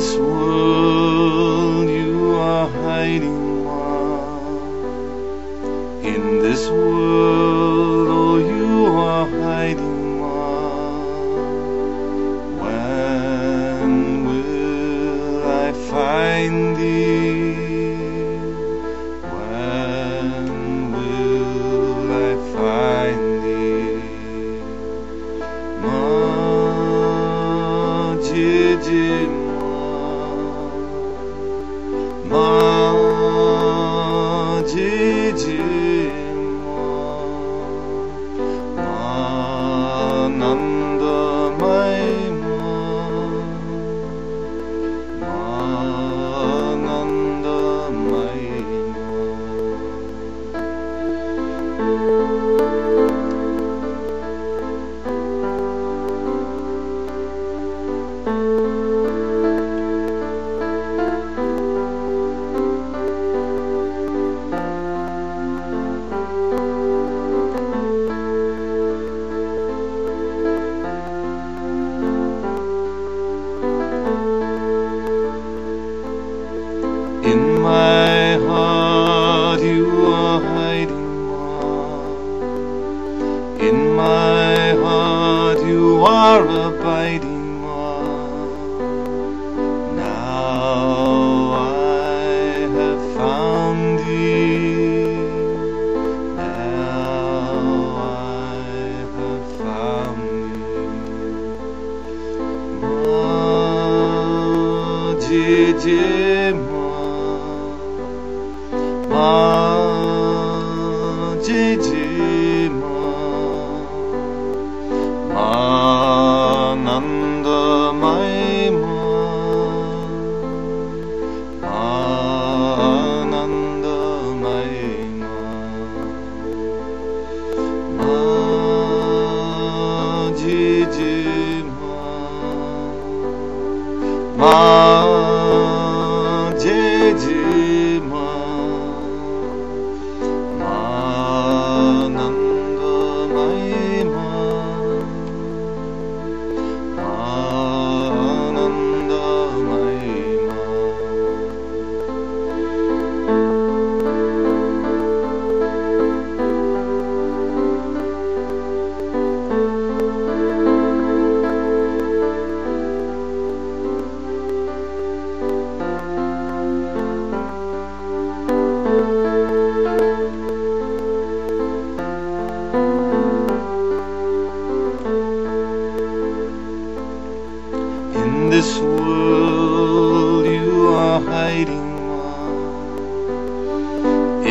this world you are hiding one in this world siedzimy.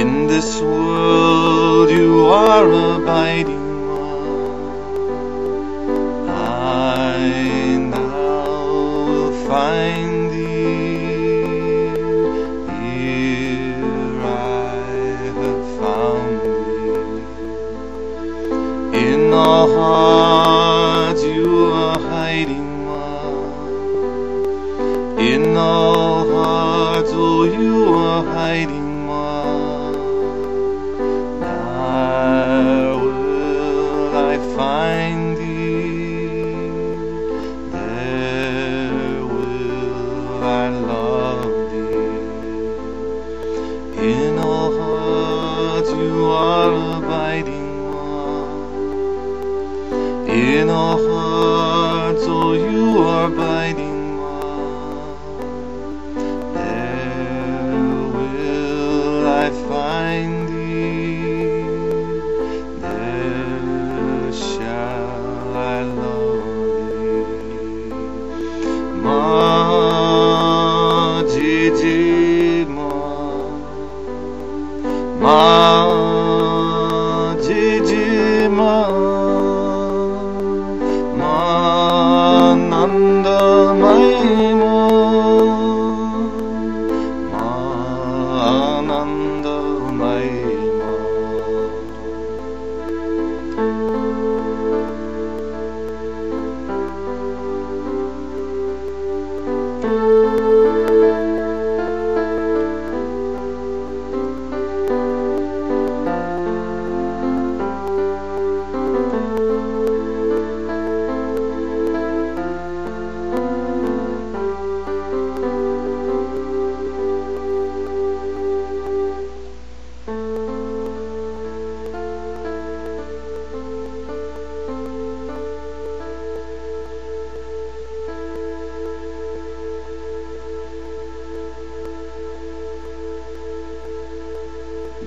In this world you are abiding one. I now find thee. Here I have found thee. In our hearts you are hiding one. In our hearts, oh, you are hiding. you are abiding. One in all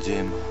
Дема.